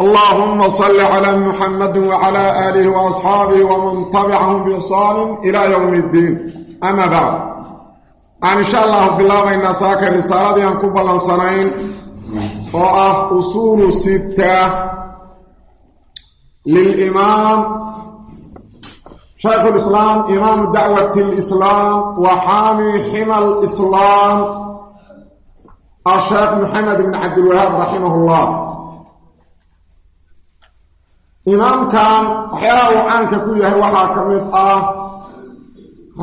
اللهم صل على محمد وعلى آله وأصحابه ومن تبعهم بإحسان إلى يوم الدين أما بعد إن شاء الله بالله بين ساك الرسالة أن كبلا سنين وأه أصول ستة للإمام شيخ الإسلام إمام دعوة الإسلام وحامي حمى الإسلام الشيخ محمد بن عبد الوهاب رحمه الله imaamkan waxyaalaha uu caanka ku yahay waxaa ka mid ah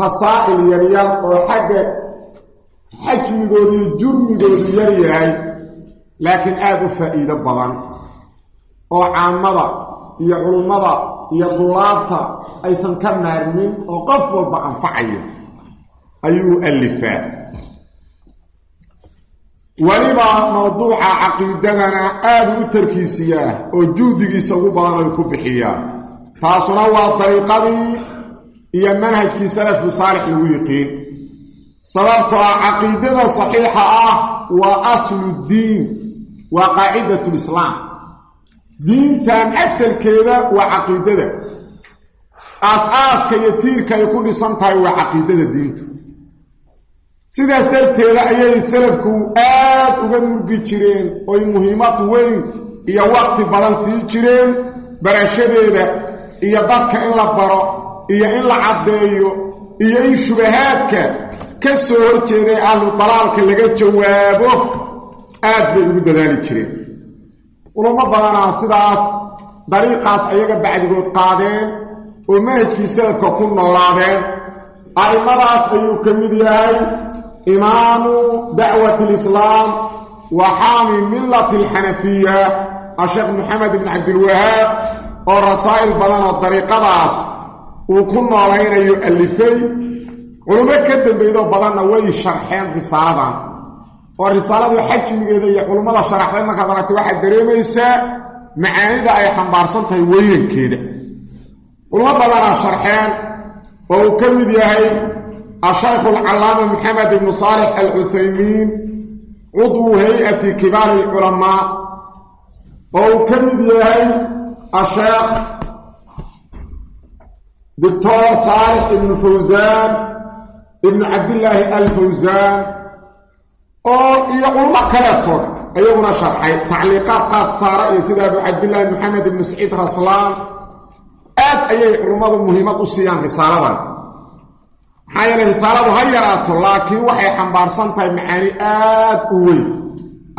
rasaa'il yaryar oo xagga xajmigoodu iyo jurmigoodu yar yahay laakiin aada u faa'iido badan oo caamada iyo culummada iyo dullaabta aysan ka maarmin oo qof walba anfacayo ayuu alifaa weliba mawduuca caqiidadana aada u tarkiisiyaa oo juhdigiisa ugu badan ay ku bixiyaa taasuna waa dariiqadii iyo manhajkii salafku saalix lagu yiqiin. Sababtoo ah caqiidada saxiixa ah waa aslu diin waa qaacidatu lislaam. Diintan asalkeeda waa caqiidada. Aas-aaska iyo tiirka ay ku dhisan tahay waa caqiidada diintu sidaas darteeda ayay salafku aad uga murgi jireen oy muhiimad weyn iyo waqti badan sii jireen barashadeeda iyo dadka in la baro iyo in la caddeeyo iyo in shubahaadka ka soo horjeeday ahlu dalaalka laga jawaabo aad bay ugu dadaali jireen. Culamo badanaa sidaas dariiqaas ayaga bacdigood qaadeen oo manhajkii salafka ku noolaadeen a'immadaas ayuu ka mid yahay إمام دعوة الإسلام وحامي ملة الحنفية الشيخ محمد بن عبد الوهاب والرسائل بدن الطريقة داس وكنا علينا يؤلفي علماء كتب بيضا بدن وي شرحين رسالة والرسالة حجم إذا علماء شرحين ما كذلك واحد دريميسا معاني دا أي حنبارسان وين كده علماء بدن شرحين وكمد يهي الشيخ العلامة محمد بن صالح العثيمين عضو هيئة كبار العلماء وكمد يهي الشيخ دكتور صالح بن فوزان ابن عبد الله الفوزان ويقول كلاتور أيضنا شرحي تعليقات قاد صار سيدة أبو عبد الله محمد بن سعيد رسلان آد أي علماء مهمة السيان رسالة maxaa yeele risaaladu ha yaraato laakiin waxay xambaarsan tahay macaani aad u weyn.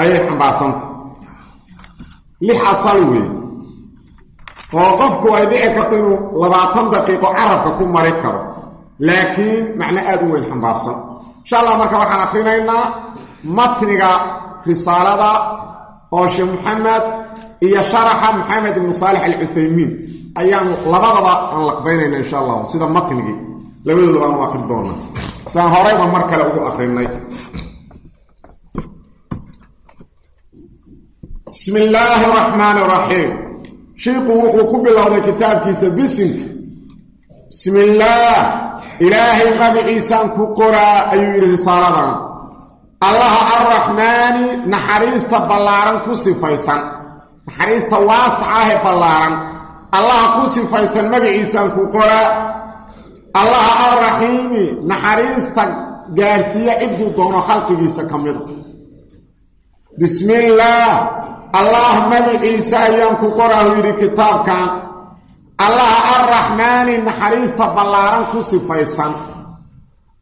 Ayay xambaarsan tahay. Lix asal weyn. Oo qofku ay dhici karto inuu labaatan daqiiqo carabka ku mari karo. Laakiin macno aad u weyn xambaarsan. Insha allah marka waxaan akrinaynaa matniga risaalada oo sheekh maxamed iyo sharaxa maxamed ibnu saalix alcuthaymiin. Ayaanu labadaba aan laqbaynayna insha allah sida matnigii labadooda baanu akri doonaa saan horeyba mar kale ugu akrinay bismi illaahi araxmaani araxiim shiiku wuxuu ku bilowday kitaabkiisa bisinka bismi illaah ilaahay magiciisaan ku qoraa ayuu yidhi risaaladan allaha arraxmaani naxariista ballaaran ku sifaysan. Naxariista waasac ahee ballaaran. Allaha ku sifaysan magaciisaan ku qoraa allaha alraxiimi naxariista gaarsiiya cidduu doono khalqigiisa ka mida. Bismillaah allah magiciisa ayaan ku qoraahu yidhi kitaabkan allaha alraxmaani naxariista ballaaran ku sifaysan.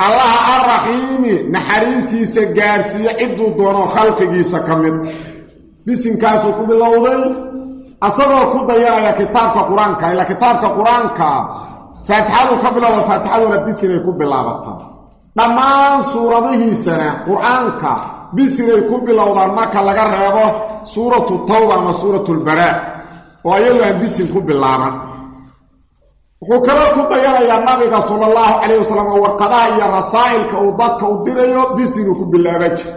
Allaha alraxiimi naxariistiisa gaarsiiya cidduu doono khalqigiisa ka mid. Bisinkaasuu ku bilowday. Asagoo ku dayanaya kitaabka qur'aanka ilaa kitaabka qur'aanka faatixadu ka bilowda faatixaduna bisinay ku bilaabataa dhammaan suuradihiisana qur'aanka bisinay ku bilowdaan marka laga reebo suuratu tawba ama suuratulbaraa oo ayadu aan bisin ku bilaaban wuxuu kaloo ku dayanayaa nabiga sala allahu calayh wasalam oo warqadaha iyo rasaa'ilka uu dadka u dirayo bisinuu ku bilaaba jir.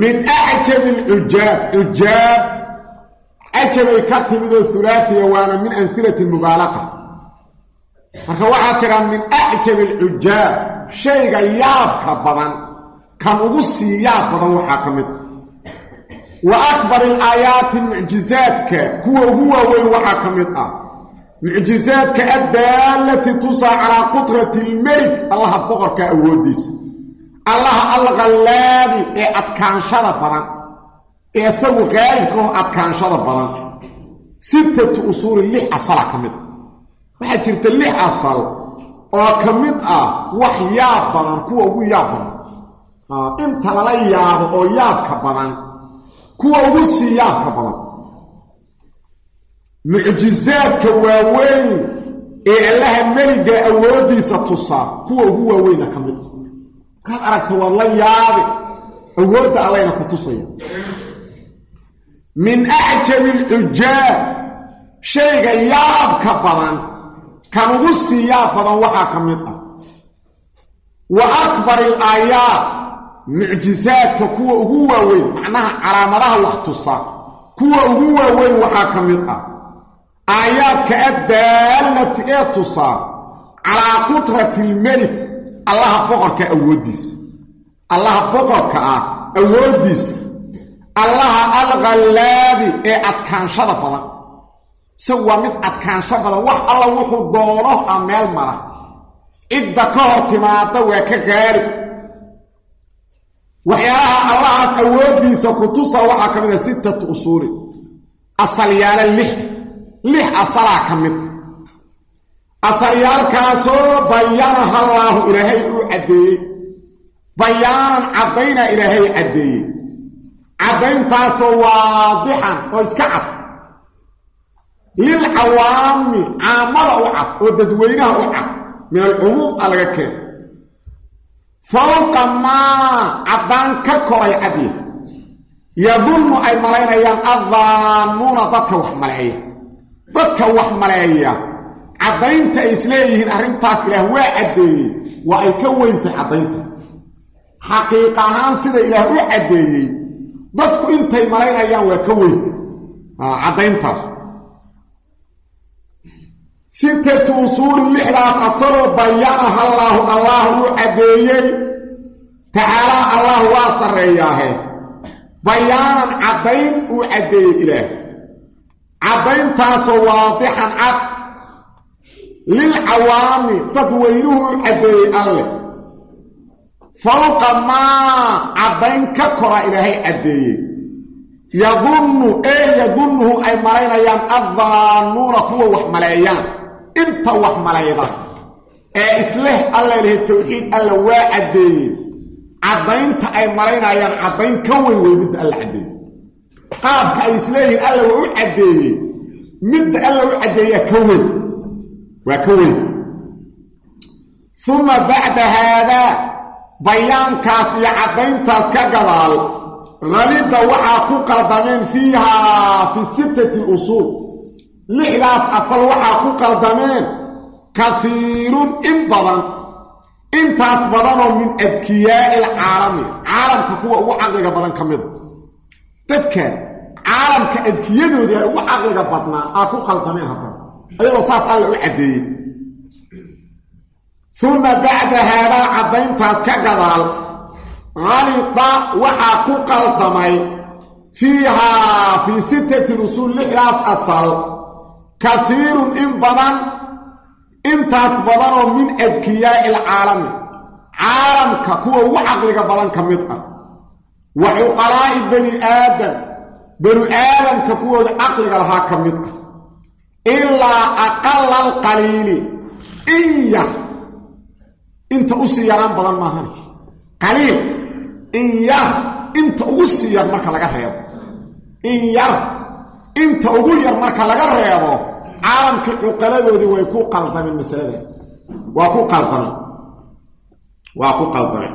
Min acjabi cajabay ka timid oo hulaafiya waana min amhilati mubaalaqa marka waxaa tiraa min acjabi alcujaab shayga yaabka badan kan ugu sii yaab badan waxaa ka mid wa akbar alaayaati mucjizaadka kuwa ugu waaweyn waxaa ka mid ah. Mucjizaadka addaalati tusaa calaa qudrati ilmelik allaha boqorka awooddiisa allaha alqallaabi ee adkaanshada badan ee isagu qaalibka oo adkaanshada badan. Sittatu usuulin lix asala ka mid. Ah waxaa jirta lix asal oo ka mid ah wax yaab badan kuwa ugu yaab badan. Inta lala yaabo oo yaabka badan kuwa ugu sii yaabka badan. Mucjizaadka waaweyn ee allaha meliga awooddiisa tusaa kuwa ugu waaweyna ka mid. Markaad aragta waad la yaabi awoodda allayna ku tusaya min acjabi alcujaab shayga yaabka badan kan ugu sii yaab badan waxaa ka mid ah. Wa akbar alaayaat mucjizaadka kuwa ugu waaweyn macnaha calaamadaha wax tusa kuwa ugu waaweyn waxaa ka mid ah. Aayaadka addaalati ee tusaa calaa qudrati ilmelik allaha boqorka awooddiisa allaha boqorka ah awooddiisa allaha alqallaabi ee adkaanshada badan. Isagu waa mid adkaansho badan. Wax alla wuxuu doono a meel mara. Cidda ka hor timaada waa ka gaari. Waxyaalaha allahaas awooddiisa ku tusa waxaa ka mid ah sittatu usuuli. Asalyaala lix. Lix asalaa ka mid. Asalyaalkaasoo bayaanaha allaahu ilaahay uu caddeeyey. Bayaanan caddaynaa ilaahay caddeeyey caddayntaasoo waadixan oo iska cad. Lilcawaami caamada u cad oo dadweynaha u cad min alcumuum a laga keena fawqa maa caddaan ka koray cadya yadunnu ay malaynayaan addaanuuna dadka wax maleeya. Dadka wax maleeya caddaynta ay isleeyihiin arrintaas ilaah waa caddeeyey waa ay ka weyntahay caddaynta. Xaqiiq ahaan sida ilaah u caddeeyey dadku intay malaynayaan waa ka weynta caddayntaas. Sittatu usuulin lixdaas asaloo bayaanaha allaahu allah uu caddeeyey tacaalaa allah waa sarreeyaahe. Bayaanan caddayn uu caddeeyey ilaah. Caddayntaasoo waadixan cad. Lilcawaami dadweynuhu u caddeeyey alleh fawqa maa caddayn ka kora ilaahay caddeeyey yadunnu ee yadunnuhu ay malaynayaan addaanuuna kuwa wax maleeyaan inta wax malayda ee isleh alla ilahay tawxiid alla waa caddeeyey caddaynta ay malaynayaan caddayn ka weyn wey midda alla caddeeyey qaabka ay isleeyihiin alla waa u caddeeyey midda alla u caddeeyaa ka weyn waa ka weyn uma bacda haadaa bayaankaas iyo caddayntaas ka gadaal halida waxaa ku qaldameen fiihaa fi sittati usuul. Lixdaas asal waxaa ku qaldameen kafiirun in badan intaas badanoo min adkiyaa'i alcaalami caalamka kuwa ugu caqliga badan ka mida. Dadkan caalamka adkiyadoodii ay ugu caqliga badnaa aa ku qaldameen haddana ayagoo saas alla u caddeeyey uma bacda haadaa caddayntaas ka gadaal halida waxaa ku qaldamay fiihaa fii sittati usuul lixdaas asal kafiirun in badan intaas badanoo min adkiyaa'i alcaalami caalamka kuwa ugu caqliga badan ka mid ah. Wa cuqalaa'i bani aadam banu aadamka kuwooda caqliga lahaa ka mid ah. Ilaa aqala alqaliili in inta u sii yaraan badan maahan. Qaliil in yar inta ugu sii yar marka laga reebo. In yar inta ugu yar marka laga reebo caalamkii cuqaladoodii way ku qaldameen masaladaas. Waa ku qaldameen. Waa ku qaldameen.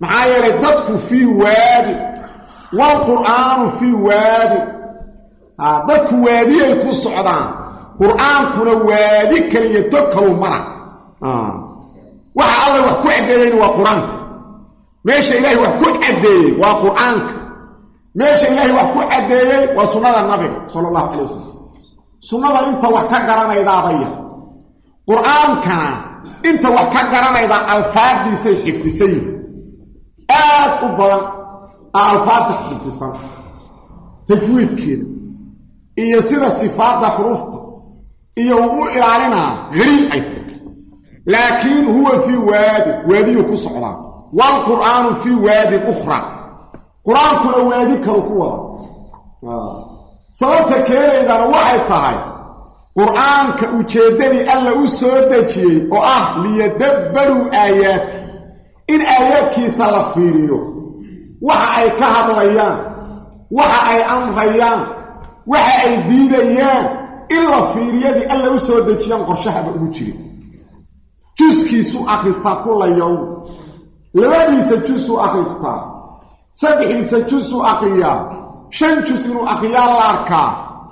Maxaa yeelay dadku fii waadi waalqur'aanu fii waadi. Dadku waadiyay ku socdaan. Qur'aankuna waadi kaliya tog kaluu mara waxa alla wax ku caddeeyeyna waa qur'aanka meesha ilaahay wax ku caddeeyey waa qur'aanka. Meesha ilaahay wax ku caddeeyey waa sunnada nabiga sala allahu calay wasalam sunnada inta wax ka garanaydaabaya. Qur'aankana inta wax ka garanaydaa alfaaddiisay xifdisan yihiin aad u badan aa alfaadda xifdisan. Tajwiidkeeda iyo sida sifaadda xuruufta. Iyo uu ilaalinaa hariib ay tahy laakiin huwa fii waadi waadiyuu ku socdaa. Waalqur'aanu fii waadin ukhra qur'aankuna waadi kalu ku wada. Sababta keenaydana waxay tahay qur'aanka ujeeddadii alla u soo dejiyey oo ah liyadabbaruu aayaati in aayaadkiisa la fiiriyo waxa ay ka hadlayaan waxa ay amrayaan waxa ay diidayaan in la fiiriyadii alla u soo dejiyaan qorshahaba ugu jirin juskiisu akhristaa kulla yowm labadiisa jusuu akhristaa saddexiisa jusuu akhriyaa shan jus inuu akhriyaa la arkaa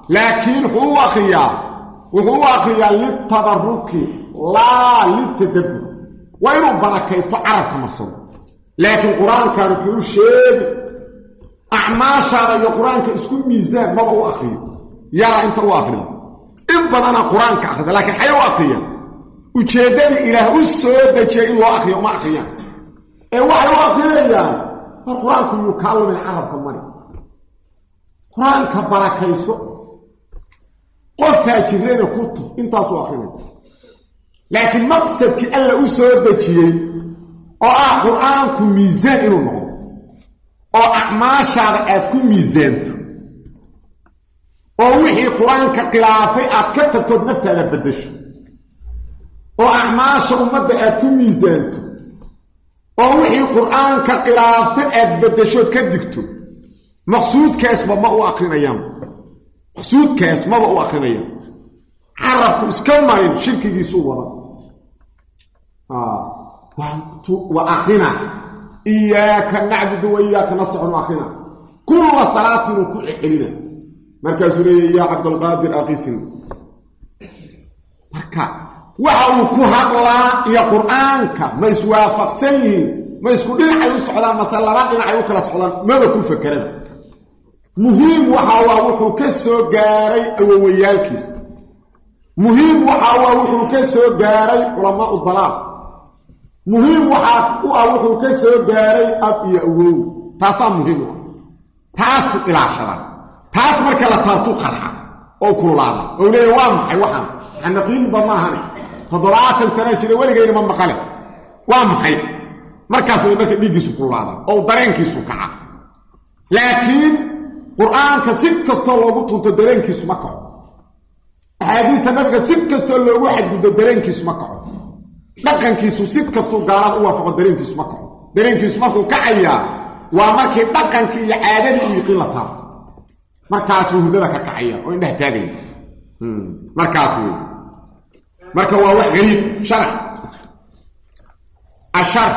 laakiin wuxuu u akhriyaa wuxuu u akhriyaa litabaruki laa litadabbur waa inuu barakaysto carabka marsado laakiin qur'aankan wuxuu sheegi. Acmaashaada iyo qur'aanka isku miisaan maba u akhriyo. Yara inta u akhriyo. In badana qur'aanka akhrida laakiin xaya u akhriya ujeeddadii ilaah u soo dejiyay in loo akhriyo uma akhriyaan ee waxay u akrinayaan war qur'aanku yuu kaa lumin carabka mari. Qur'aanka barakayso qofkaa jirada ku tuf intaasuu akrinaya laakiin maqsadkii alla u soo dejiyey oo ah qur'aanku miisaan inuu noqdo oo acmaashaada aad ku miisaanto oo wixii qur'aanka khilaafay aad ka tagtood naftaada beddesho oo acmaasha ummadda aad ku miisaanto oo wixii qur'aanka khilaafsan aad beddeshood ka digto maqsuudkaasba ma u akrinayaan. Maqsuudkaas maba u akrinayaan. Carabku iska marin shirkigiisu wada. Waa akrina. Iyaaka nacbudu wa iyaaka nastacinu akrina. Kulla salaatinuu ku celcelina markaasuu leeya yaa cabdalqaadir akifin marka waxa uu ku hadlaa iyo qur'aanka. Ma iswaafaqsan yihiin ma isku dhinacay u socdaan? Mase laba dhinacay u kala socdaan? Maba ku fakerada muhiim waxa waa wuxuu ka soo gaaray awowayaalkiis muhiim waxa waa wuxuu ka soo gaaray culamaau dalaal. Muhiim waxaa u ah wuxuu ka soo gaaray ab iyo awow taasaa muhiim u ah. Taasku ilaashada taas marka la taartu qarxa oo kululaada oo leeya waa maxay waxaan? Xanaqiinba maahane toddobaatan sanaa jira weligayna ma maqale waa maxay? Markaas way marka dhiiggiisu kululaada oo dareenkiisu kaca. Laakiin qur'aanka si kastoo loogu tunto dareenkiisu ma kaco. Axaadiista nabiga si kastoo loogu xadguddo dareenkiisu ma kaco. Dhaqankiisu si kastuu gaalada u waafaqo dareenkiisu ma kaco. Dareenkiisu markuu kacayaa waa markii dhaqankii iyo caadadii iyo yiqiin la taabto. Markaasuu hurdada ka kacaya oo indhaha taagaya. Markaas wey marka waa wax gariib sharax ashar.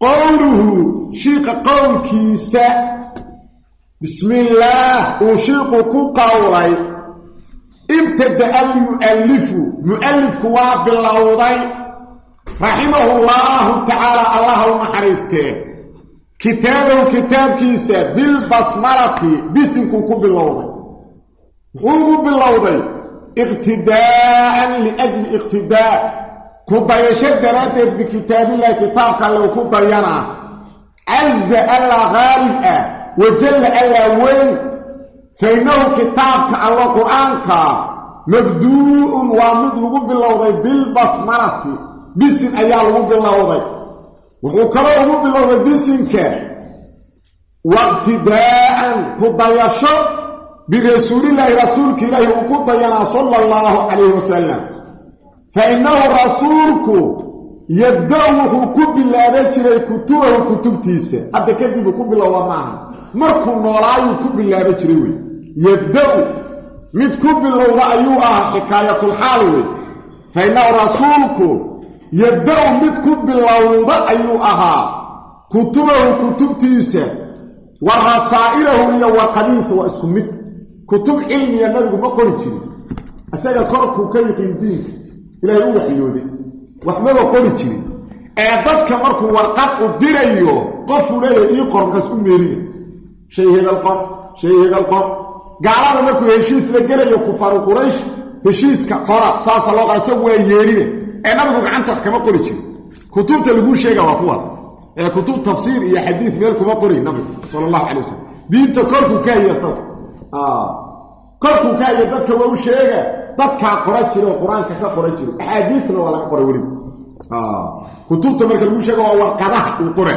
Qowluhu shiiqa qowlkiisa bismi illaah uu shiiqu ku qowlay ibtada'a almu'allifu mu'allifku waa bilowday. Raximahu llaahu tacaala allah u naxariistee kitaabahu kitaabkiisa bilbasmalati bisinkuu ku bilowday. Muxuu ugu bilowday iqtidaa'an liajli iqtidaa' ku dayasho daraaddeed bikitaabillahi kitaabka alle ku dayanaa caza allaa qaalib ah wajalla allaa weyn. Fa innahu kitaabka allo qur'aankaa mabduu'un waa mid lagu bilowday bilbasmalati bisin ayaa lagu bilowday. Wuxuu kaloo ugu bilowday bisinka. Waqtidaa'an ku dayasho birasuulillaahi rasuulka ilaahi uu ku dayanaa sala allahu calayhi wasalam fa innahu rasuulku yabda-u wuxuu ku bilaaban jiray kutubahu kutubtiisa. Hadda kadib uu ku bilowda maaha. Markuu noolaayuu ku bilaaban jiray wey yabda-u mid ku bilowda ayuu ahaa xikaayatulxaal wey fa innahu rasuulku yabda-u mid ku bilowda ayuu ahaa kutubahu kutubtiisa. Wa rasaa'ilahu iyo warqadihiisa waa isku mid kutub cilmiya nabigu ma qori jirin. Isaga korkuu ka yiqiin diinka ilaahay u waxyooday. Waxmaba qori jirin. Ee dadka markuu warqad u dirayo qofuu leeyahay ii qor markaas u meerina shay hebel qor shay hebel qor. Gaalada markuu heshiis la gelayo kufaaru quraysh heshiiska qora saasa loo qora isagu waa yeerine. Ee nabigu gacanta wax kama qori jirin. Kutubta laguu sheega waa kuwa. Ee kutub tafsiir iyo xadiid meel kuma qori nabigu sala allahu calay wasalam diinta korkuu ka haya isaga korkuu ka haya dadka waa u sheega dadkaa qora jira oo qur'aanka ka qora jiro. Axaadiisna waa laga qoray weliba kutubta marka lagu sheega waa warqadaha uu qore.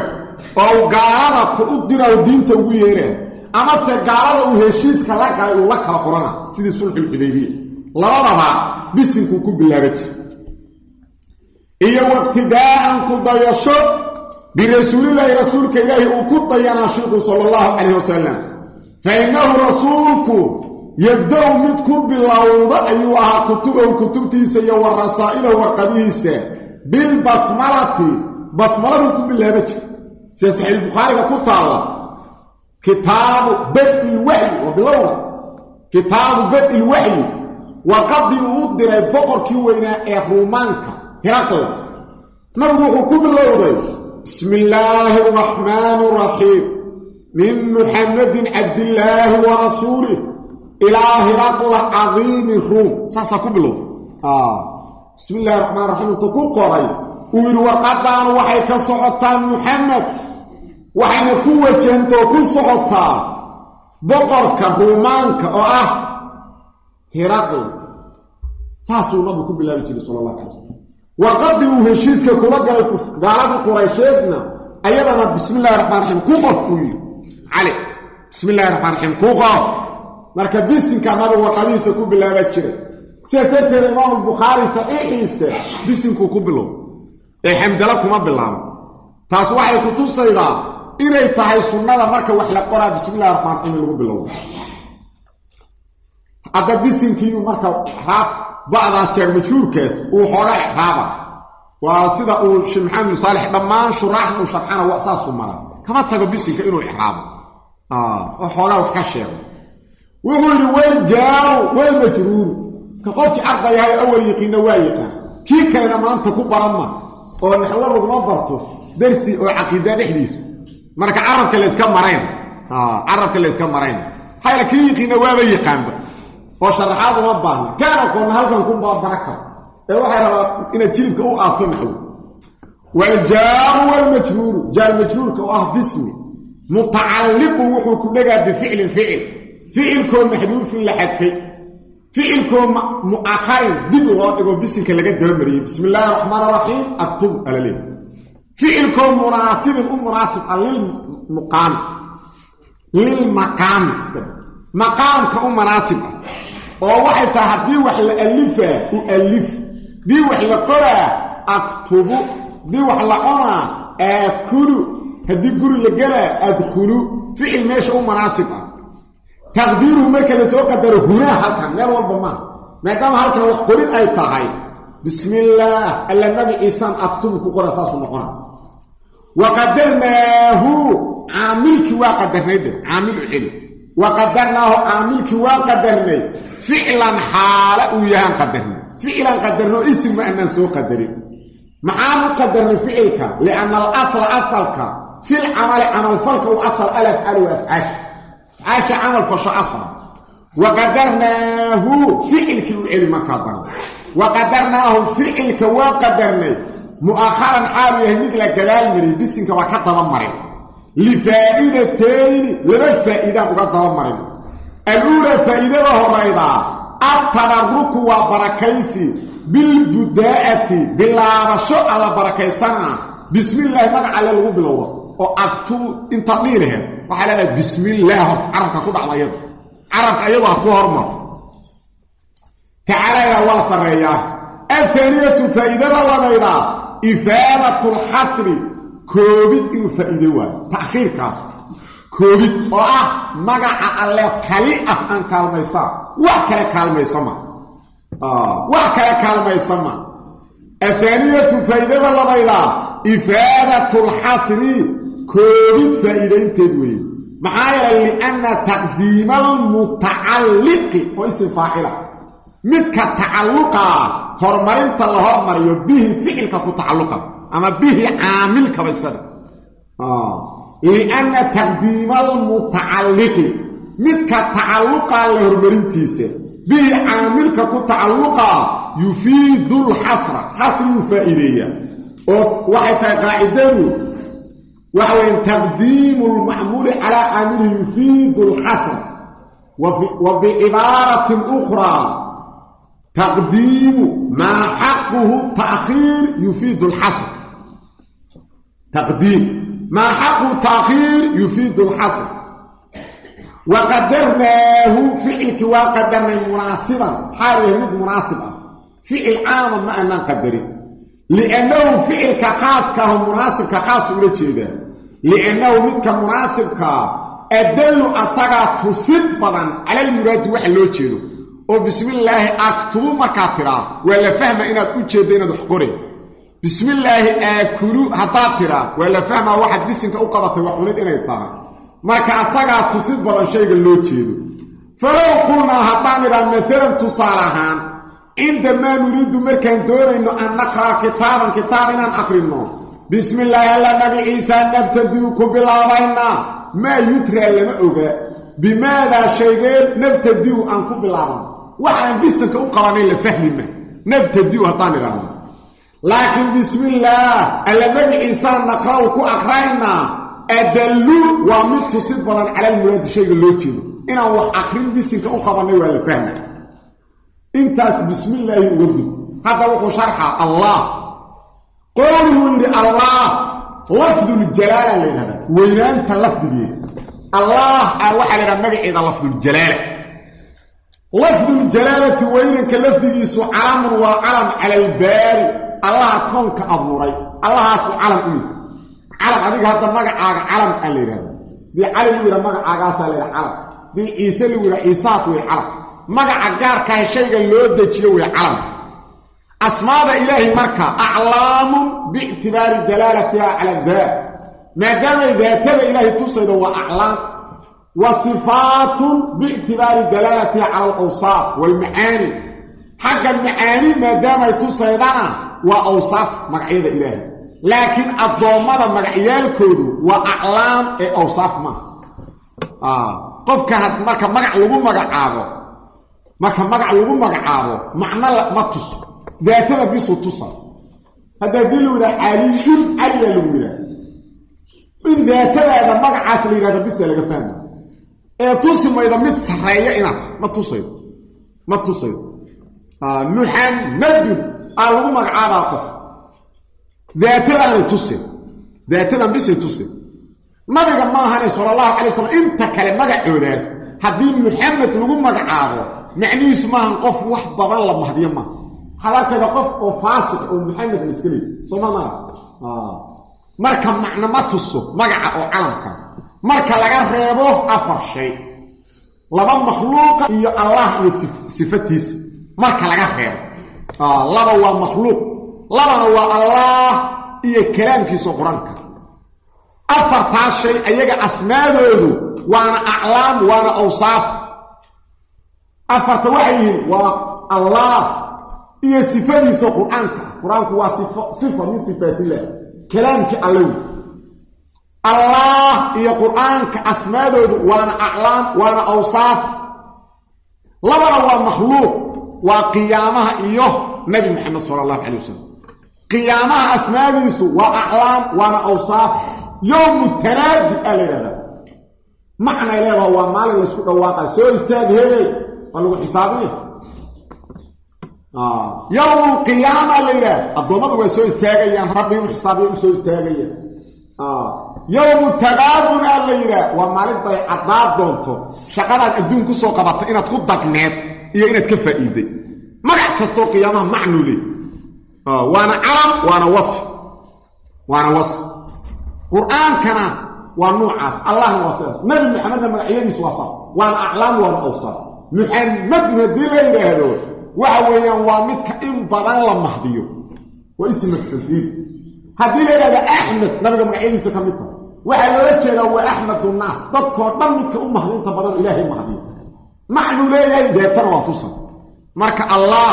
Oo gaalada ku u diraao diinta ugu yeereen amase gaalada uu heshiiska la galay uu la kala qorana. Sidii sulxulxudaybiya labadaba bisinkuu ku bilaaba jira iyo waqtidaa'an ku dayasho birasuulilaahi rasuulka ilaahi uu ku dayanaa shiiku sala allahu calayh wasalam fa innahu rasuulku yabda-u mid ku bilowda ayuu ahaa kutubahu kutubtiisa iyo wa rasaa'ilahu warqadihiisa bilbasmalati basmaladuu ku bilaaba jira sida saxiixbukhaariga ku taalla kitaabu badi lwaxyi waa bilowda kitaabu badi lwaxyi warqadii uu diray boqorkii weynaa ee ruumaanka hiraqla nabigu wuxuu ku bilowday bismi illaahi araxmaani araxiim min muxamadin cabdillaahi wa rasuulih ilaa hiraqla cadiimi ruum saasaa ku bilowday bismi illahi raxmaan raxiim intuu ku qoray uu yidhi warqadaanu waxay ka socotaa muxamed waxayna ku wajahantoo ku socotaa boqorka ruumaanka oo ah hiraql saasuu nabigu ku bilaabi jiray sala allah alay slam warqadii uu heshiiska kula galay gaaladii quraysheedna ayadana bismi raxmaan raxiim ku qof uu yidhi cali. Bismi illahi raxmaan raxiim ku qof marka bisinka nabigu warqadihiisa ku bilaaba jiray. Sidaas darteeda imaamu albukhaari saxiixiisa bisinkuu ku bilow. Ee xamdala kuma bilaabo. Taas waxay ku tusaydaa inay tahay sunnada marka wax la qoraa bismi illahi raxmaan raxiim lagu bilowdo hadda bisinkiiu marka ixraab ba'daas jeer majhuurkaas uu xooga ixraaba waa sida uu sheekh maxamed bin saalix dhammaan shuraaxda u sharxana waa saasuu kama tago bisinka inuu ixraabo oo xoogaa ka sheego wuxuu yidhi waljaaru walmajruuru ka qofkii ardayahay awal yiqiinna waa yiqaan kii kalena maanta ku baran ma oo naxwo laguma barto darsi oo caqiida dhexdiisa marka carabka layska marayn carabka layska marayn hayla kii yiqiinna waaba yaqaanba. Oo sharaxaad uma baahna. Kaan aqoonna halkan ku baabara karo. Ee waxay rabaa inaad jilibka u aasto naxwo waljaaru walmajhuuru jaar majhuurka oo ah bismi mutacalliqu wuxuu ku dhegaa bificlin ficil. Ficilkoo maxduufin la xadfay. Ficilkoo mu'akharin dib loo dhigo bisinka laga dabamariyey bismi illaahi raxmaan raxiim aktub alale ficilkoo munaasibin u munaasib ah lilmuqaami lilmaqaami maqaamka u munaasib ah oo waxay tahay haddii wax la allifaa u allif dii wax la qoraa aktubu. Dii wax la cunaa aakulu haddii guri la gelaa adkhulu ficil meesha u munaasib ah. Taqdiiruhu marka la soo qadaro hunaa halkan meel walba maaha maadaama halkan wax qorin ay tahay bismi illaah alla magaciisaan aktubu ku qora saasuu noqona wa qadarnaahu caamilkii waa qadarnay de caamil u celi wa qadarnaahu caamilkii waa qadarnay. Ficlan xaala uu yahaan qadarnay. Ficlan qadarno isim ma anaan soo qadarin. Maxaan qadarnay ficilka lianna alasla asalka fil camali camalfalka u asal alafcalu wa afcaasha afcaasha camal fasho asal wa qadarnaahu ficilkii u celi markaa dan wa qadarnaahu ficilka waa qadarnay mu'akharan xaalu yahay mid la gadaal mariyay bisinka waa ka dabamarin lifaa'idatayni laba faa'iidaan uga dabamarin aluulaa faa'iidada horaydaa adtabaruku waa barakaysi bilbudaa'ati bilaabasho alla barakaysanaa bismillaahi magac alle lagu bilowdo oo agtuu intaad dhihi laheed waxaa leedahay bismillaah hor carabka ku dhacda iyada carabka iyadoo ha ku hormar. Tacaalaadaa waa sarreeyaa. Afaaniyatu faa'iidada labaydaa ifaadatu lxasri koobid inuu faa'iido waayo. Ta'khiirkaas koobid oo ah magaca alle kali ah aan kaalmaysaa wax kale kaalmaysama wax kale kaalmaysama afaaniyatu faa'iidada labaydaa ifaadatu lxasri koobid faa'iidaynteed weeye. Maxaa yeelay lianna taqdiima almutacalliqi oo isim faacila. Midka tacalluqaa horumarinta la hormariyo bihi ficilka ku tacalluqa ama bihi caamilkaba iska dhig lianna taqdiima almutacalliqi midka tacalluqaa la horumarintiisa bihi caamilka ku tacalluqaa yufiidu lxasra xasriyuu faa'iideeya oo waxay tahay qaacidadu waxa weya taqdiimu lmacmuuli calaa caamilihi yufiidu alxasr wa bicibaaratin ukhraa taqdiimu maa xaquhu taakhiir yufiidu alxasr taqdiim maa xaquhu taakhiir yufiidu alxasr wa qadarnaahu ficilkii waa qadarnay munaasiban xaal yahay mid munaasib ah ficil caama ma anaan qadarin liannahu ficilka khaaskaahu munaasibka khaaska ula jeedaa liannahu midka munaasibkaa adallu asagaa tusid badan cala almuraadi waxa loo jeedo oo bismillaahi aktubu markaad tidhaa waa la fahma inaad u jeeddo inaad wax qoray bismillaahi aakulu haddaad tidhaa waa la fahmaa waxaad bisinka u qabatay wax cunid inay tahay marka asagaa tusid badan shayga loo jeedo falow qulnaa haddaan idhaa maalan tusaale ahaan cinda maa nuriidu markaan doonayno an naqra'a kitaaban kitaab inaan akrinno bismillaahi alla magaciisaa nabtadiu ku bilaabaynaa maa yutraa lama oga. Bimaadaa shaygeen nabtadiu aan ku bilaabano waxaan bisanka u qabanayn la fahmima nabtadiu haddaan idhaahno laakiin bismillaah alla magaciisaa naqra'u ku akraynaa adallu waa mid tusid badan cala almuraadi shayga loo jeedo. Inaan wax akrin bisinka u qabannay waa la fahma intaas bismillaahi uga gud. Hadda wuxuu sharxaa allah. Qowluhu yidhi allah lafduljalaala la yidhahdaa. Weynaanta lafdigeeda. Allah ah waxaa la yidhaha magaceeda lafduljalaala lafduljalaalati weynanka lafdigiisu calamun waa calam cala albaari allaha koonka abuuray. Allahaasu calam u yidhi calam adiga hadda magacaaga calam aa la yidhahda dii cali lagu yidhaha magacaagaasaa la yidhaha calam. Dii ciise lagu yidhaha ciisahaas wey calam magaca gaarkaah shayga loo dejiyo wey calam. Asmaada ilaahay marka aclaamun biictibaari dalaalatiha cala daat maadaamay daatada ilaahay tusaydo waa aclaam wa sifaatun biictibaari dalaalatiha cala alawsaaf waalmacaani xagga macaani maadaamay tusaydana waa awsaaf magacyada ilaahay. Laakiin addoommada magacyaalkoodu waa aclaam ee awsaaf maaha. Qofka marka magac lagu magacaabo marka magac lagu magacaabo macno ma tuso. Daatada bisuu tusa. Hadda haddii lagu yidhaha caliyun caliyaa lagu yidhaha. In daatadaada magacaas la yidhahda bisa laga fahma ee tusi maydo mid sarreeyo inaad ma tusaydo ma tusaydo muxamadun aa lagu magacaabaa qof. Daatadaanay tuseen daatadan bisay tuseen nabiga maahane sala allahu calay wasalam inta kale magacoodaas haddii muxamed lagu magacaabo macnihiisu maahan qof wax badan la mahdiyo maaha hadalkayda qof oo faasiq oo muxamed la iska leey sooma maga marka macno ma tuso magaca oo calamka. Marka laga reebo afar shay. Laba makhluuqa iyo allah iyo sifatiisa. Marka laga reebo. Laba waa makhluuq. Labana waa allah iyo kalaamkiisa qur'aanka. Afartaas shay ayaga asmaadoodu waana aclaam waana awsaaf afarta waxay yihiin waa allah iyo sifadiisa qur'aanka ah. Qur'aanku waa sifa min sifaatillah kalaamkii allawi allah iyo qur'aanka asmaadoodu waana aclaam waana awsaaf. Labana waa makhluuq waa qiyaamaha iyo nabi maxamed sala allahu calay wasalam qiyaamaha asmaadiisu waa aclaam waana awsaaf. Yowmu tanaadi aa macnay leedaha waa maalin laysku dhawaaqa soo istaag hebel waa lagu xisaabinaya yowmu qiyaama la yidhaah addoommadu waa soo istaagayaan rabbi inu xisaabiya u soo istaagayaan. Yowmu taqaabun aa la yidhaah waa maalinta ay caddaa doonto. Shaqadaad adduun ku soo qabata inaad ku dagneed iyo inaad ka faa'iiday. Magac kastoo qiyaamaha macnuu leey waana calam waana wasf. Waana wasf. Qur'aankana waa nuucaas allahna waa sidaas. Nabi maxamedna magacyadiisu waa saas. Waana aclaam waana awsaaf muxamadun haddii la yidhaahdo waxa weeyaan waa midka in badan la mahdiyo. Waa ism mafcuuliin haddii la yidhahdo axmed nabiga magacyadiisa ka mid tahay. Waxaa loola jeedaa waa axmadu naas dadkoo dhan midka u mahdinta badan ilaahay mahdiyo macnuu leeyahay deetana waa tusan. Marka allah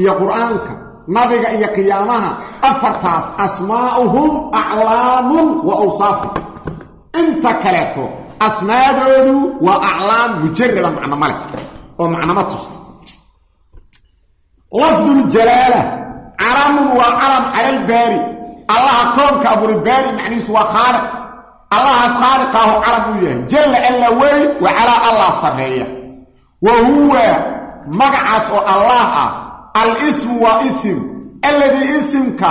iyo qur'aanka nabiga iyo qiyaamaha afartaas asmaa'uhum aclaamun wa awsaafun. Inta kaleeto asmaadoodu waa aclaam mujarada macno male oo macnama tusa lafduljalaala calamun waa calam cala albaari allaha koonka abuuri baari macnihiisu waa khaaliq. Allahaas khaaliqaahu calam uu yahay. Jalla alla wey wa calaa allah sarreeya wa huwa magacaas oo allaah ah al-ismu waa isim. Alladii isimka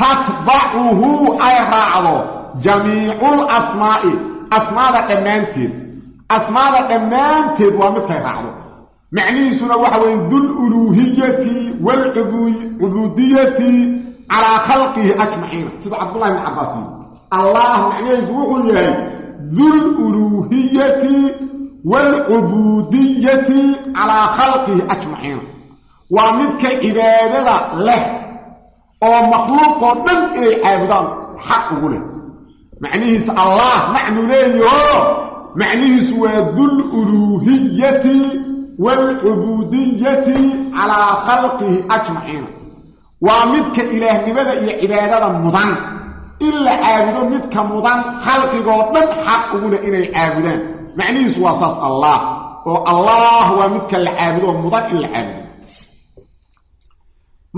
tatbacuhu ay raacdo jamiicul asmaa'i. Asmaada dhammaanteed. Asmaada dhammaanteed waa midkay raacdo macnihiisuna waxa weeye dul uluuhiyati waalcubuudiyati calaa khalqihi ajmaciina sida cabdullahi bn cabbaas yii allah macnihiisu wuxuu yahay dul uluuhiyati waalcubuudiyati calaa khalqihi ajmaciina waa midka cibaadada leh oo makhluuqoo dhan inay caabudaan xaq ugu leh. Macnihiisa allah macnu leeyaho macnihiisu waa dul uluuhiyati waalcubuudiyati calaa khalqihi ajmaciina waa midka ilaahnimada iyo cibaadada mudan in la caabudo midka mudan khalqigoo dhan xaq ugu leh inay caabudaan macnihiisu waa saas allah oo allah waa midka la caabudo mudan in la caabudo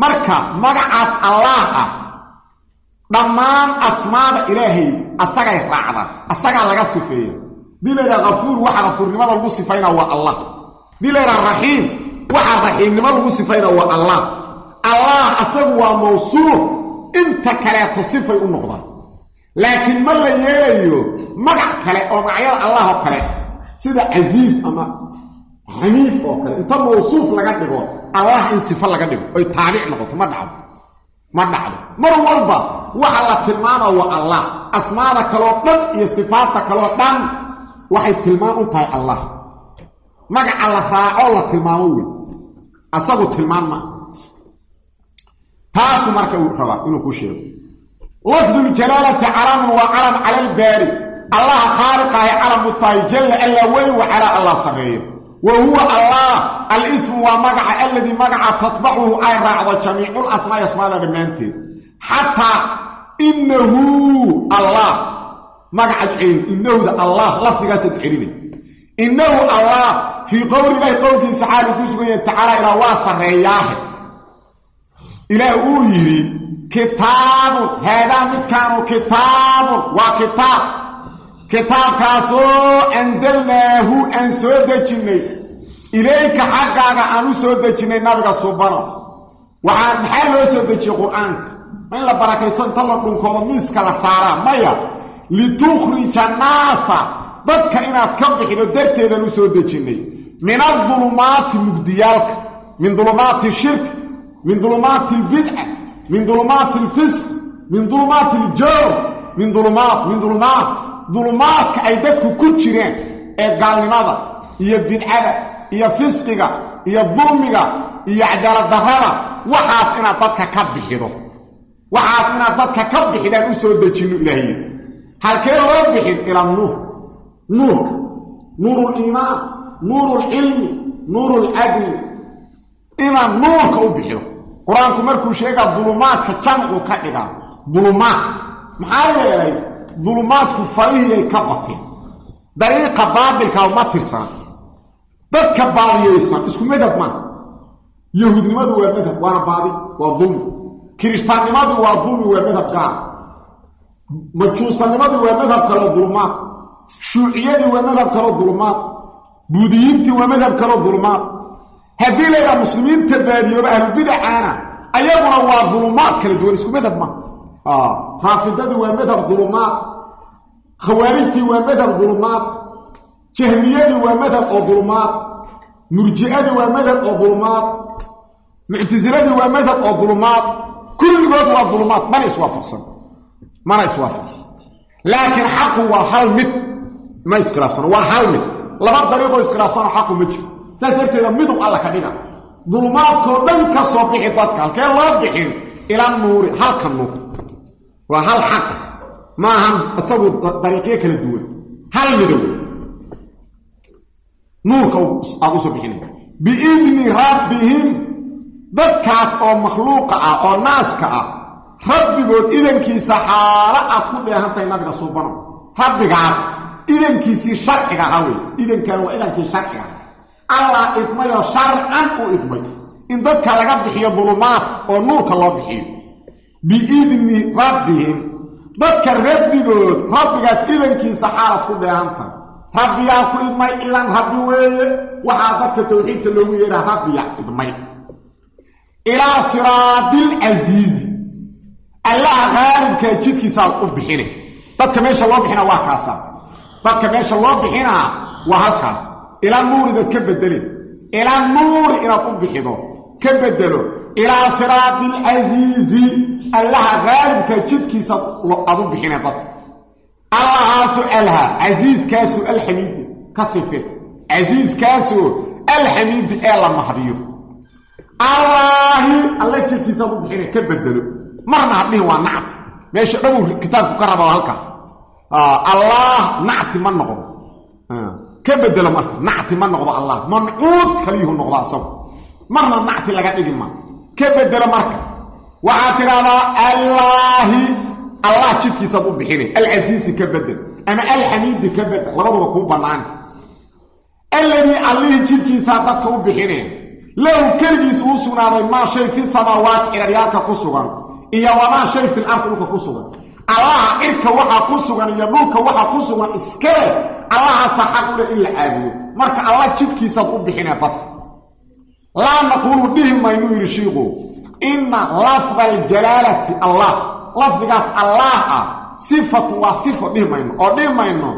marka magacaas allaah ah dhammaan asmaada ilaahay asagay raacda asagaa laga sifeeya dii laydhaha kafuur waxa lagu sifaynaa waa allah dii laydhaha raxiim waxa raxiimnimo lagu sifaynaa waa allah. Allah asagu waa mawsuuf inta kaleeto sifay u noqdaan. Laakiin ma la yeelayo magac kale oo magacyada allah oo kale sida casiis ama xamiid oo kale. Inta mawsuuf laga dhigo allah in sifo laga dhigo. Oy taabic noqoto ma dhacdo ma dhacdo. Mar walba waxa la tilmaama waa allah. Asmaada kaloo dhan iyo sifaadta kaloo dhan waxay tilmaan tahay allah magaca la raacoo la tilmaamo wey asagu tilmaan maa taasu marka uu rabaa inuu ku sheego. Lafduljalaalati calamun waa calam cala albaari. Allaha khaaliqahay calam u tahay jalla alla wey wa calaa allah sarreeyo wa huwa allah al-ismu waa magaca alladii magaca tatbacuhu ay raacdo jamiicul asmaai asmaada dhammaanteed xataa innahu allah magacaad celin inahuda allah lafdigaasaad celinay fii qowli ilahi qowlkiisa xaali ku sugan yahay tacaala ilaa waa sarreeyaahe. Ilaah uu yidhi kitaabun haadaa midkaanu kitaabun waa kitaab. Kitaabkaasoo anzalnaahu aan soo dejinnay ilayka xaggaaga aan u soo dejinnay nabiga subano waxaa maxaa loo soo dejiyey qur'aanka? Ma in la barakaysan ta la dhunkoodo miiska saaraa maya. Litukhrija naasa dadka inaad ka bixido darteedaan u soo dejinnay min adulumaati mugdiyaalka min dulumaati shirk min dulumaati albidca min dulumaati alfisq min dulumaati aljawr min dulumaat min dulumaat dulumaadka ay dadku ku jireen ee gaalnimada iyo bidcada iyo fisqiga iyo dulmiga iyo cadaaladdarrada. Waxaas inaad dadka ka bixido. Waxaas inaad dadka ka bixidaan u soo dejinno ilaahiy halkee loo bixin ila nuur nuurka nuuruliimaan nuurulcilmi nuurulcadli inaad nuurka u bixido qur'aanku markuu sheegaa dulumaadka jamcu ka dhigaa dulumaad maxaa yeelay dulumaadku farihiyay ka bateen dariiqa baatilkaa uma tirsan dadka baadiyaysan isku madhab maa yahuudnimadu waa madhab waana baadi waa dulmi kirishtaannimadu waa dulmi waa madhab gaar majuusanimadu waa madhab kaloo shuuciyadii waa madhab kaloo dulumaad buudiyiintii waa madhab kaloo dulumaad haddii laydhaha muslimiinta baadiyooba ahlubidacaana ayaguna waa dulumaad kala duwan isku madhab maa raafidadii waa madhab dulumaad khawaarijtii waa madhab dulumaad jahmiyadii waa madhab oo dulumaad murji'adii waa madhab oo dulumaad muctasiladii waa madhab oo dulumaad kulligood waa dulumaad mana iswaafaqsan. Mana iswaafaqsan. Laakiin xaqu waa hal mid ma iskhilaafsano waa hal mid. Laba dariiqoo iskhilaafsano xaqu ma jiro. Saas darteeda midug alla ka dhiga. Dulumaadkoo dhan ka soo bixi dadka halkee loo bixin? Ilaa nuuri halka nuur. Waa hal xaqa maahan isagu dariiqyo kala duwan. Hal midow nuurka aad u soo bixinaya biidni rabbihim dadkaas oo makhluuqa ah oo naaska ah rabbigood idankiisa xaalo aad ku dheehantahay nabiga suubano. Rabbigaas idankiisii sharciga ahaa wey idankan waa idankii sharciga. Allah idmayoo sharcan u idmay. In dadka laga bixiyo dulumaad oo nuurka loo bixiyo. Biidni rabbihim. Dadka rabbigood rabbigaas idankiisa xaalad ku dheehantahay rabbiyaa ku idmay idan rabbi weeye. Waxaa dadka tawxiidka loogu yeedhaa rabbiya idmay. Ilaa siraadilcasiizi allaha qaalibkaa jidkiisaad u bixine. Dadka meesha loo bixina waa kaasaa dadka meesha loo bixinaa waa halkaas. Ilaa nuuridaad ka bedeleen ilaa nuuri inaad u bixido. Ka bedelo. Ilaa siraadilcasiizi allaha qaalibkaa jidkiisa aad u bixine dadka allahaasu alha. Casiiskaasu alxamiidi ka sife. Casiiskaasu alxamiidi ee la mahdiyo. Allaahi alla jidkiisaad u bixina ka bedelo. Marna hadhihin waa nacti meesha dhowr kitaabku ka raba halkaas allah nacti ma noqdo. Ka bedelo marka nacti ma noqdo allah. Mancuud kaliyuhu noqdo asagu. Marna nacti laga dhigi ma. Ka bedelo marka waxaad tidhahdaa allaahi allah jidkiisaad u bixinay. Alcasiisi ka bedel ama alxamiidi ka bedel labaduba kuu bannaani alladii allihii jidkiisaa dadka u bixineen lahu keligiis uu sugnaaday maa shay fi samaawaati ciraryaalka ku sugan iyo wamaa shay fil ardi ku sugan allaha cirka waxaa ku sugan iyo dhulka waxaa ku sugan iskale allahaasa xaq u leh in la caabudo. Marka allah jidkiisaad u bixinee dadka laa naquulu dhihi maynuu yidhi shiiqu inna lafda aljalaalati allah. Lafdigaas allaah ah sifatu waa sifo dhihi mayno. Oo dhihi mayno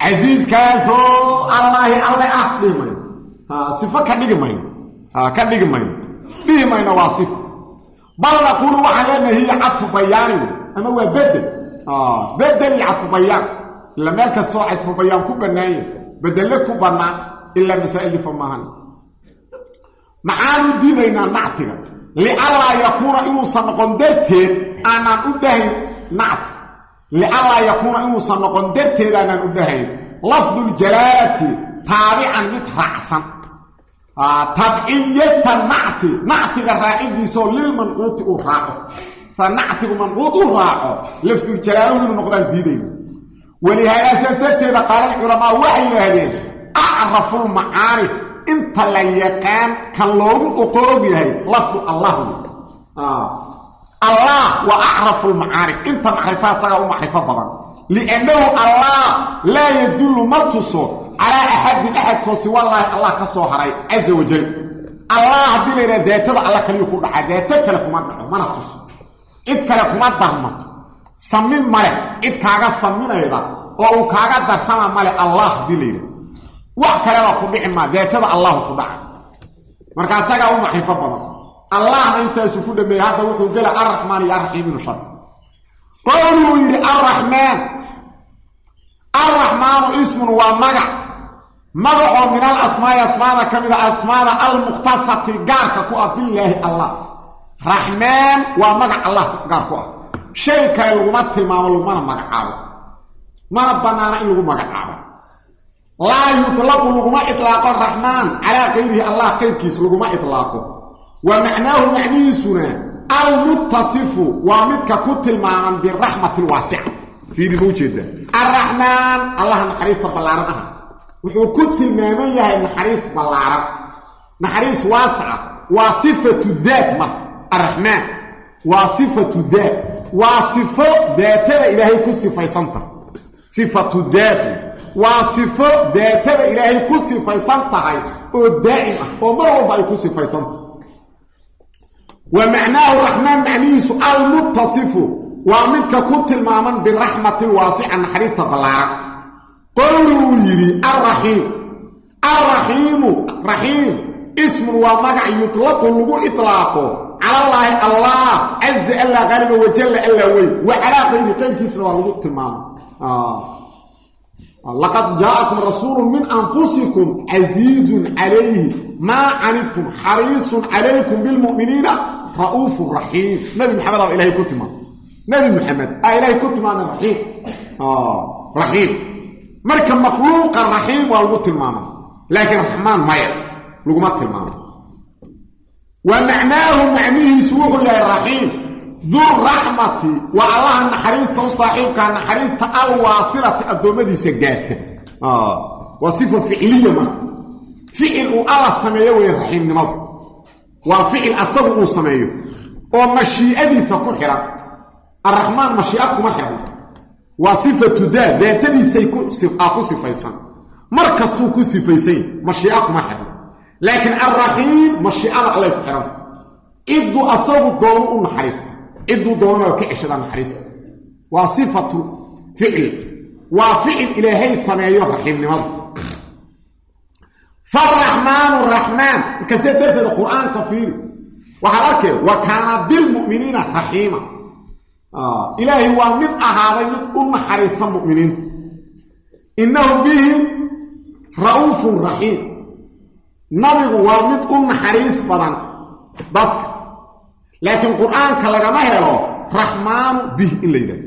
casiiskaasoo allaahi alle ah dhihi mayno. Sifo ka dhigi mayno. Ka dhigi mayno. Dhihi mayno waa sifo. Bal naquulu waxaan leenahay hiya cadfu bayaani ama waa bedel. Bedel iyo cadfu bayaan ila meel kastoo cadfu bayaan ku bannaanya bedelle ku bannaan ilaa masaa'ilifa maahan maxaanu diidaynaa nactiga. Liallaa yakuuna inuusan noqon darteed aanaan u dhahayn nacti. Liallaa yakuuna inuusan noqon darteed aanaan u dhahayn. Lafduuljalaalati taabican mid raacsan. Tabciyata nacti. Nactiga raacidiisoo lilmanquuti uu raaco sa nactigu manquud u raaco lafduljalaalohu inuu noqdaan diidayna walihaadaa saas darteeda qaala culamaa waxay yidhaahdeen acrafulmacaarif inta la yaqaan kan loogu oqoog yahay lafdu allah allah waa acrafu lmacaarif inta macrifa asagaa u macrifo badan liannahu allah laa yadullu ma tuso calaa axadin axadkoo siwallaahi allah ka soo haray casa wajal allah haddii laydhaha daatada alla kaliyu ku dhacaa daato kale kuma dhaco mana tuso cid kale kuma darmato samin male cid kaaga saminayda oo uu kaaga darsama male allah haddii layidhaha wax kaleba ku dhici maa daatada allahu ku dhaca. Marka asagaa u macrifo badan? Allahna intaasuu ku dhameeyey hadda wuxuu gela arraxmaan iyo arraxiim inu shar qowluu yidhi arraxmaan arraxmaanu ismun waa magac. Magacoo min al asmaai asmaada ka mida asmaada almukhtasati gaarka ku ah bilaahi allah raxmaan waa magac allah gaar ku ah. Shay kale laguma tilmaamo lagumana magacaabo. Mana bannaana in lagu magacaabo. Laa yutlaqu laguma itlaaqo raxmaan calaa kayrihi allah qaybkiisa laguma itlaaqo. Wa macnaahu macnihiisuna almuttasifu waa midka ku tilmaaman biraxmati lwaasica fiiri ma u jeedaa arraxmaan allaha naxariista ballaaran aha wuxuu ku tilmaaman yahay naxariis ballaaran naxariis waasica waa sifatu daat marka arraxmaan waa sifatu daat. Waa sifo daatada ilaahay ku sifaysanta sifatu daat. Waa sifo daatada ilaahay ku sifaysan tahay oo daa'im ah oo mar walba ay ku sifaysantahay wa macnaahu raxmaan macnihiisu almuttasifu. Waa midka ku tilmaaman biraxmati waasica naxariista ballaaran. Qowluu yidhi alraxiim alraxiimu raxiim. Ismun waa magac yutlaqu lagu itlaaqo calallaahi allah caza allah qaaliba wajalla alla weyn. Wa calaa qayri qayrkiisna waa lagu tilmaamo laqad jaa'akum rasuulu min anfusikum casiizun calayhi maa canidtum xariisun calaykum bilmu'miniina ra'uufun raxiim nabi maxamed aa ilahay ku tilmaamay. Nebi maxamed aa ilaahay ku tilmaamay raxiim raxiim marka makhluuqa raxiim waa lagu tilmaamay. Laakiin raxmaan maya laguma wa macnaahu macnihiisu wuxuu yahay raxiim dur raxmati waa allaha naxariista u saaxiibkaa naxariista alwaasilati addoommadiisa gaarta waa sifa ficliya marka ficil uu alla sameeyo weeye raxiimnimadu. Waa ficil asagu uu sameeyo oo mashiicadiisa ku xihan arraxmaan mashiica kuma xihan waa sifatu daat daatadiisay aa ku sifaysan. Mar ku sifaysany mashiica kuma xihan laakiin alraxiim mashiicada allay ku xihanta cidduu asagu doono u naxariista. Cidduu doonana ka ceshadaa naxariista. Waa sifatu ficil waa ficil ilaahay sameeyo raxiimnimadu faraxmaanu raxmaan markasee darteeda qur'aanka fiiri waxaad arkeen wa kaana bilmu'miniina raxiima ilaahay waa mid ahaaday mid u naxariista mu'miniinta. Innahu bihim ra'uufun raxiim nabigu waa mid u naxariis badan dadka. Laakiin qur'aanka lagama helo raxmaanu bih in la yidhahdo.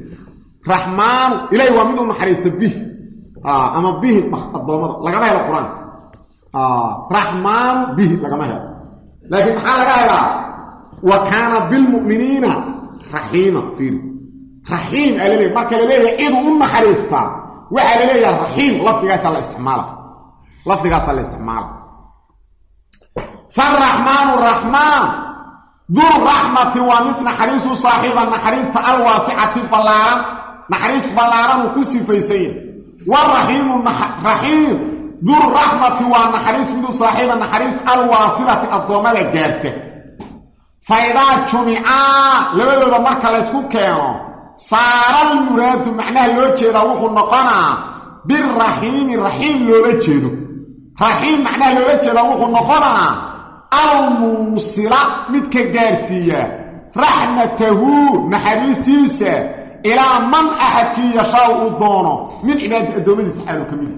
Raxmaanu ilaahay waa mid u naxariista bih. Ama bihi addoommada lagama helo qur'aanka. Raxmaanu bihi lagama helo. Laakiin maxaa laga helaa? Wa kaana bilmu'miniina raxiima fiiri. Raxiim aa marka la leeyahay ciduu u naxariistaa waxaa laleeyaha raxiim lafdigaasaa la isticmaala. Lafdigaasaa la isticmaala faraxmaanu raxmaan dur raxmati waa mid naxariisu saaxiiba naxariista alwaasicati ballaaran naxariis ballaaran uu ku sifaysan yahay waraxiimu raxiim dur raxmati waa naxariis midu saaxiiba naxariis alwaasilati addoommada gaarta faydaa jumicaa labadooda marka laysku keeno saaral muraadu macnaha loo jeedaa wuxuu noqonaa biraxiimi raxiim loola jeedo raxiim macnaha loola jeedaa wuxuu noqonaa almuusila midka gaarsiiya. Raxmatahu naxariistiisa ilaa man axadkii yashaa uu doono. Min cibaadati addoommadiisa xaalu ka mid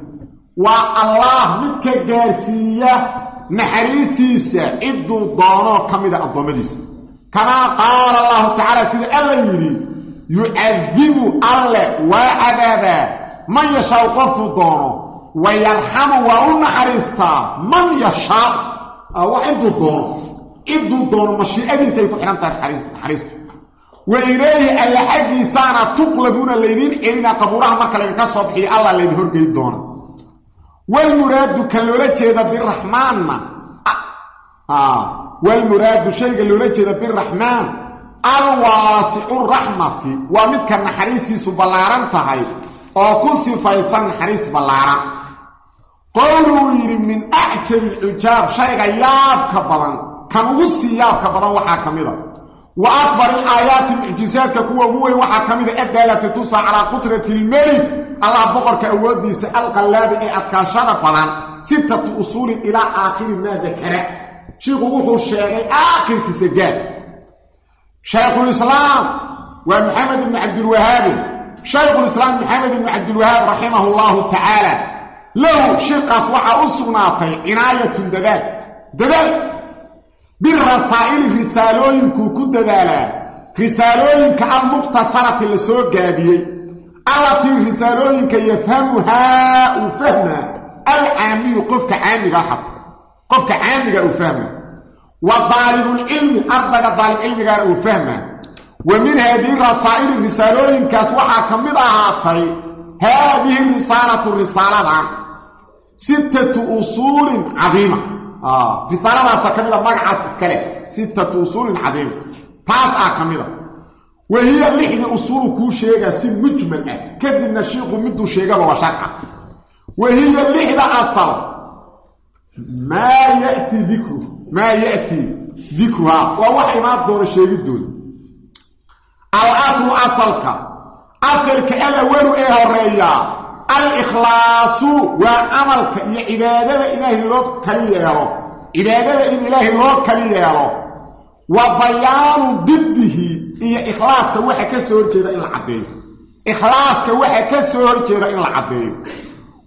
waa allaah midka gaarsiiya naxariistiisa cidduu doonoo ka mida addoommadiisa kamaa qaala allahu tacaala sida alla yidhi yucadibu alle waa cadaabaa man yashaau qofkuu doono wa yarxamu waa u naxariistaa man yashaa waa cidduu doono cidduu doono mashiicadiisay ku xidhan tahay naxariistu wa ilayhi alla xaggiisaana tuqlabuuna laydiin celina qabuuraha marka laydinka soo bixiyo allah laydin horgey doona. Walmuraadu kan loola jeeda biraxmaanna walmuraadu shayga loola jeeda biraxmaan alwaasicu raxmati waa midka naxariistiisu ballaaran tahay oo ku sifaysan naxariis ballaaran qowluu yidhi min acjabi alcujaab shayga yaabka badan kan ugu sii yaabka badan waxaa ka mida wa akbar ilaayaati mucjisaadka kuwa ugu weyn waxaa ka mida adaalati tusa calaa qudrati ilmelik allah boqorka awooddiisa alqallaabi ee adkaashada badan sittatu usuulin ilaa aakhiri maa dakara. Shiiku wuxuu sheegay aakhirkiisa gaad shaykhulislaam waa maxamed ibni cabdilwahaabi shaykhulislaam maxamed ibni cabdilwahaab raximahu llahu tacaala lahu shiqaas waxaa u sugnaatay cinaayatun dadaal. Dadaal. Birasaa'ili risaalooyinkuu ku dadaalaa risaalooyinka almukhtasarati la soo gaabiyey. Allatii risaalooyinka yafhamuhaa uu fahmaa alcaamiyu qofka caamiga xata qofka caamiga uu fahmaa wa daalibulcilmi ardayga daalibcilmigaana uu fahmaa wa min haadihi rasaa'ili risaalooyinkaas waxaa ka mid ahaatay haadihi risaalatu risaaladan sittatu usuulin cadiima. Risaaladaasa ka mida magacaas iskale sittatu usuulin cadiima. Taas ah ka mida wa hiya lixdii usuulu kuu sheegaa si mujmal ah kadibna shiiku miduu sheegaba waa sharca. Wa hiya lixda asal maa yati dikru maa ya'tii dikruhaa waa wax imaan doona sheegidooda al aslu asalka asalka alawalu ee horeeyaa al-ikhlaasu waa camalka iyo cibaadada ilaahay loo kali yeelo. Cibaadada in ilaahay loo kali yeelo. Wa bayaanu diddihi iyo ikhlaaska waxa ka soo horjeeda in la caddeeyo. Ikhlaaska waxa ka soo horjeeda in la caddeeyo.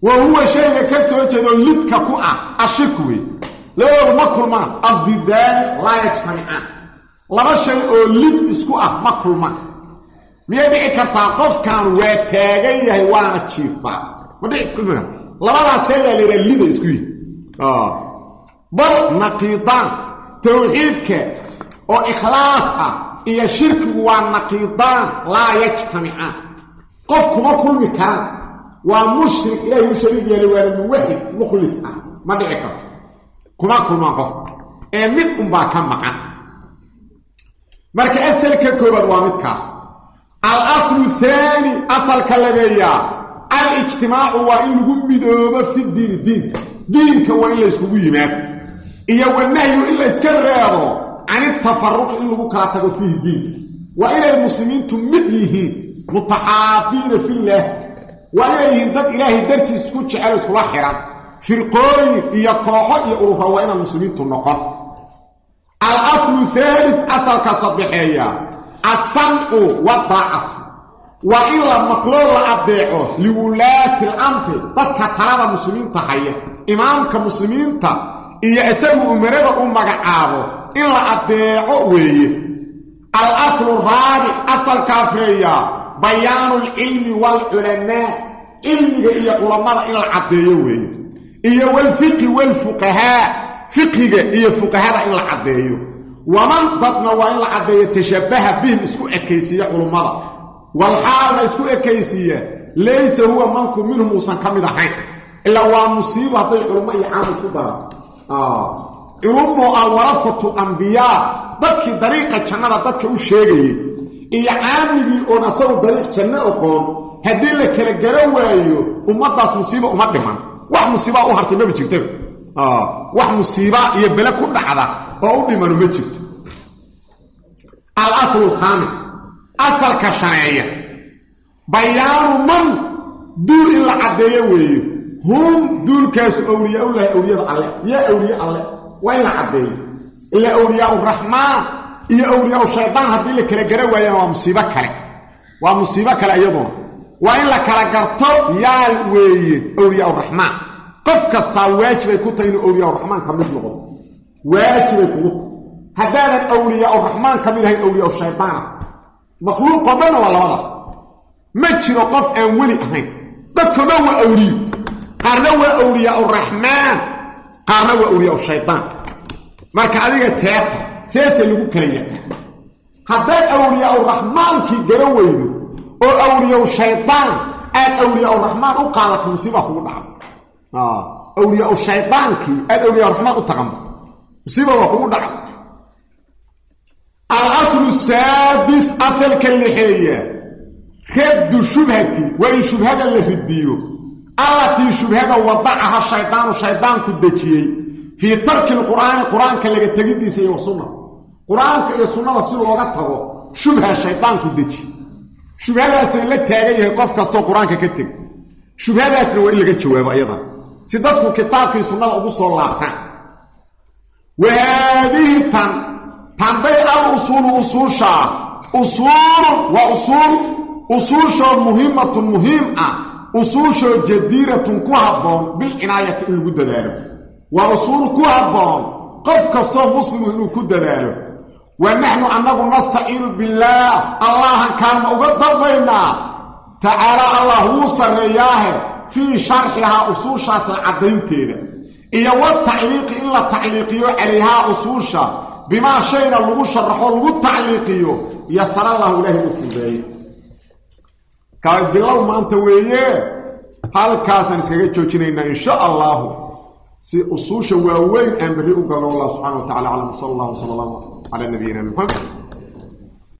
Wa huwa shayga ka soo horjeedaoo lidka ku ah ashirku wey labadoodu ma kulmaan afdidaani laa laba shay oo lid isku ah ma kulmaan miyay dhici kartaa qofkan waa taagan yahay waana jiifaa ma dhici labadaas sheegaa la yidhaha lida isku yihi bal naqiidaan tawxiidka oo ikhlaas ah iyo shirkigu waa naqiidaan laa yajtamicaan qof kuma kulmi karaan. Waa mushrik ilaahay u shariig yeelay waana muwaxid mukhlis ah. Ma dhici karto. Kuma kulmaan qof. Ee mid unbaa ka maqan marka asalka koobaad waa midkaas al aslu thaani asalka labeeyaa alijtimaacu waa in lagu midoobo fi diini diinka. Diinka waa in layskugu yimaado. Iyo wanahyu in layska reebo can itafaruqi in lagu kala tago fiihi diinka. Waa inay muslimiintu mid yihiin mutaxaafiina fillaah waa inay yihiin dad ilaahay dartiis isku jecel iskula xihan firqooyin iyo kooxo iyo urura waa inaan muslimiintu noqon. Al aslu haalis asalka saddexeeya alsamcu wadaacatu waa in la maqloo la adeeco liwulaati alamri dadka talada muslimiinta haya imaamka muslimiinta iyo isagu umarada u magacaabo in la adeeco weeye al aslu raabic asalkaafeeya bayaanu lcilmi waalculamaa cilmiga iyo culammada in la caddeeyo weeye iyo walfiqi waalfuqahaa fiqiga iyo fuqahada in la caddeeyo waman dadna waa in la caddeeyo tashabbaha bihim isku ekaysiiya culummada. Walxaalna isku ekaysiiya laysa huwa manku minhum uusan ka mid ahayn. Ilaa waa musiibo hadday culummo iyo caam isku daran culumo ah warafatu ambiyaa dadkii dariiqa jannada dadka u sheegayay. Iyo caamigii oon asagu dariiq janno oqoon haddii la kala gara waayo ummaddaas musiiba uma dhiman. Wax musiibaa u hartay maba jirtaba wax musiibaa iyo bele ku dhacda oo u dhimano ma jirto. Al aslu alkhaamis asalka shaneeya bayaanu man duul in la caddeeyo weeye. Hum duulkaasu awliyaaullahi awliyada alle. Yaa awliye alle waa in la caddeeyo. Ilaa awliyaau raxmaan iyo awliyaau shaydaan haddii la kala gara waayana waa musiibo kale. Waa musiibo kale iyaduna waa in la kala garto yaal weeye awliyaau raxmaan qof kastaa waajibay ku tahay inuu awliyaau raxmaan ka mid noqdo waajibay kugu tahay haddaanan awliyaau raxmaan ka mid ahayn awliyaau shaydaana makhluuqoo dhanna waa labadaas. Ma jiro qof aan weli ahayn. Dadko dhan waa awliyo qaarna waa awliyaau raxmaan qaarna waa awliyaau shaydaan marka adiga teeta seese lagu kala yaqaan. Haddaad awliyaau raxmaankii gara weydo oo awliyaau shaydaan aad awliyaau raxmaan u qaadato musiibaa kugu dhacda awliyaau shaydaankii aad awliyaau raxmaan u taqanba musiiba waa kugu dhacda al aslu saadis asalka lixeeya raddu shubhati waa in shubhada la ridiyo. Allatii shubhada wadacaha shaydaanu shaydaanku dejiyey. Fii tarki lqur'aani qur'aanka laga tegiddiisa iyo sunna. Qur'aanka iyo sunnada si looga tago shubha shaydaanku dejiye shubhadaasna la taagan yahay qof kastoo qur'aanka ka teg shubhadaasna waa in laga jawaabo ayadan si dadku kitaabkii sunnada ugu soo laabtaan. Wahaadihi tan. Tanbay al usuulu usuushaa. Usuulun waa usuul. Usuushoo muhimatun muhiim ah. Usuushoo jadiiratun ku habboon bilcinaayati in lagu dadaalo. Waa usuul ku habboon. Qof kastoo muslimu inuu ku dadaalo. Wa naxnu annagu nastaciinu billaah. Allahan kaalma uga dalbaynaa tacaala allah wuu sarreeyaahe fii sharxihaa usuushaas la caddaynteeda iyo watacliiqi in la tacliiqiyo calayhaa usuusha bimaa shayna lagu sharaxo lagu tacliiqiyo yasarallahu ilaahi u fudeeye bilow maanta weeye halkaasaan iskaga joojinaynaa in sha allahu si usuusha waaweyn aan berri u galno allah subxana wa tacala aclam. Sal allah wsala allahu nabiyina muxamed